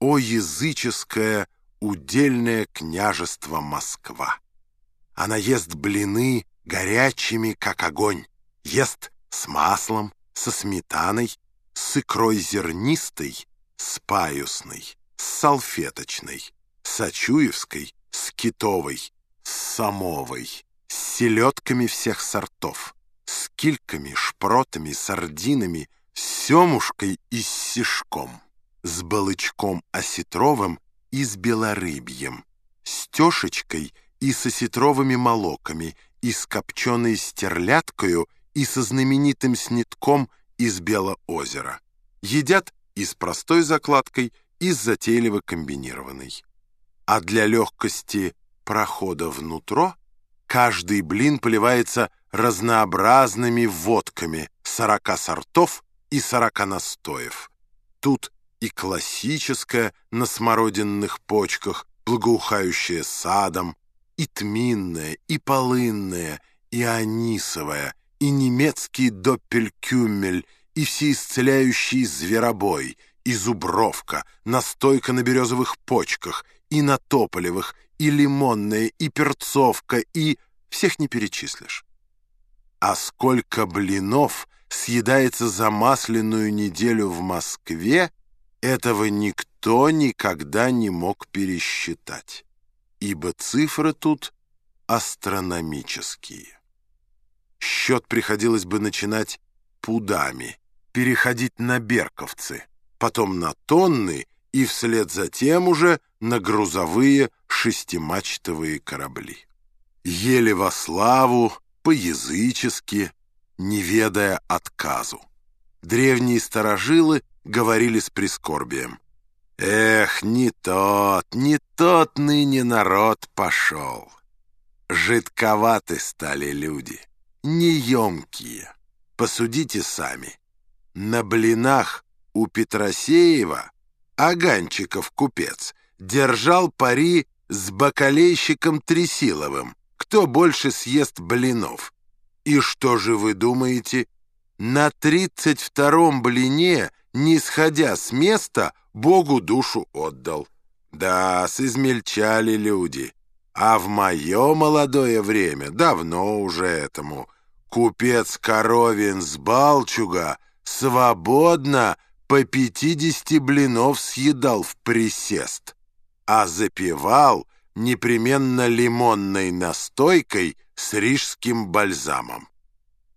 о языческое удельное княжество Москва. Она ест блины горячими, как огонь, ест с маслом, со сметаной, с икрой зернистой, с паюсной, с салфеточной, с очуевской, с китовой, с самовой, с селедками всех сортов, с кильками, шпротами, сардинами, с семушкой и с сишком, с балычком осетровым и с белорыбьем, с тешечкой и с осетровыми молоками, и с копченой стерляткою, и со знаменитым снитком из Белоозера. Едят и с простой закладкой, и с затейливо комбинированной. А для легкости прохода внутрь каждый блин поливается разнообразными водками сорока сортов и сорока настоев. Тут и классическая на смородинных почках, благоухающая садом, и тминная, и полынная, и анисовая, и немецкий доппелькюмель, и всеисцеляющий зверобой, и зубровка, настойка на березовых почках, и на тополевых, и лимонная, и перцовка, и... всех не перечислишь. А сколько блинов съедается за масляную неделю в Москве, этого никто никогда не мог пересчитать, ибо цифры тут астрономические. Счет приходилось бы начинать пудами, переходить на берковцы, потом на тонны и вслед за тем уже на грузовые шестимачтовые корабли. Еле во славу, по-язычески, не ведая отказу. Древние старожилы говорили с прискорбием. Эх, не тот, не тот ныне народ пошел. Жидковаты стали люди, неемкие. Посудите сами. На блинах у Петросеева Аганчиков купец держал пари с бакалейщиком Тресиловым, кто больше съест блинов. И что же вы думаете? На тридцать втором блине не сходя с места, Богу душу отдал. Да, измельчали люди. А в мое молодое время, давно уже этому, купец Коровин с Балчуга свободно по пятидесяти блинов съедал в присест, а запивал непременно лимонной настойкой с рижским бальзамом.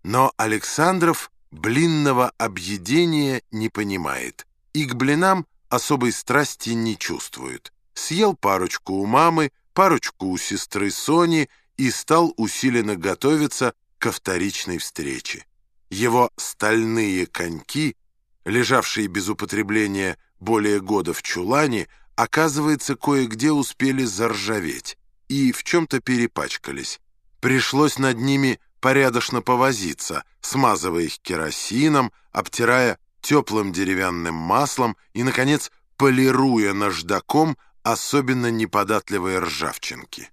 Но Александров блинного объедения не понимает и к блинам особой страсти не чувствует. Съел парочку у мамы, парочку у сестры Сони и стал усиленно готовиться ко вторичной встрече. Его стальные коньки, лежавшие без употребления более года в чулане, оказывается, кое-где успели заржаветь и в чем-то перепачкались. Пришлось над ними порядочно повозиться, смазывая их керосином, обтирая теплым деревянным маслом и, наконец, полируя наждаком особенно неподатливые ржавчинки.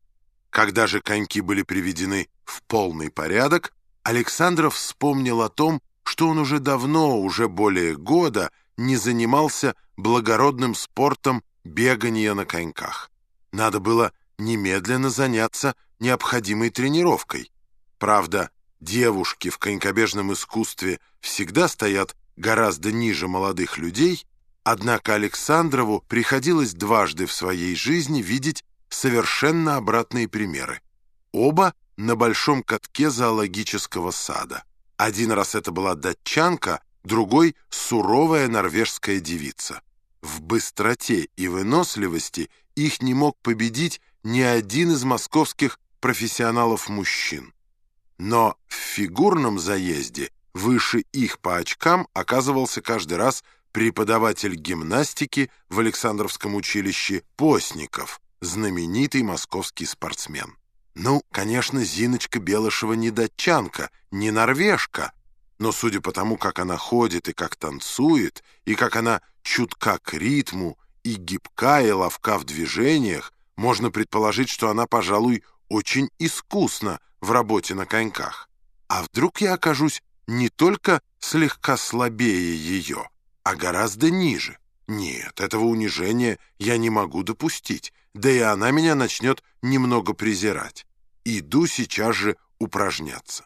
Когда же коньки были приведены в полный порядок, Александров вспомнил о том, что он уже давно, уже более года, не занимался благородным спортом бегания на коньках. Надо было немедленно заняться необходимой тренировкой. Правда, девушки в конькобежном искусстве всегда стоят гораздо ниже молодых людей, однако Александрову приходилось дважды в своей жизни видеть совершенно обратные примеры. Оба на большом катке зоологического сада. Один раз это была датчанка, другой — суровая норвежская девица. В быстроте и выносливости их не мог победить ни один из московских профессионалов-мужчин. Но в фигурном заезде выше их по очкам оказывался каждый раз преподаватель гимнастики в Александровском училище Постников, знаменитый московский спортсмен. Ну, конечно, Зиночка Белышева не датчанка, не норвежка, но судя по тому, как она ходит и как танцует, и как она чутка к ритму, и гибка, и ловка в движениях, можно предположить, что она, пожалуй, очень искусна в работе на коньках. А вдруг я окажусь не только слегка слабее ее, а гораздо ниже? Нет, этого унижения я не могу допустить, да и она меня начнет немного презирать. Иду сейчас же упражняться.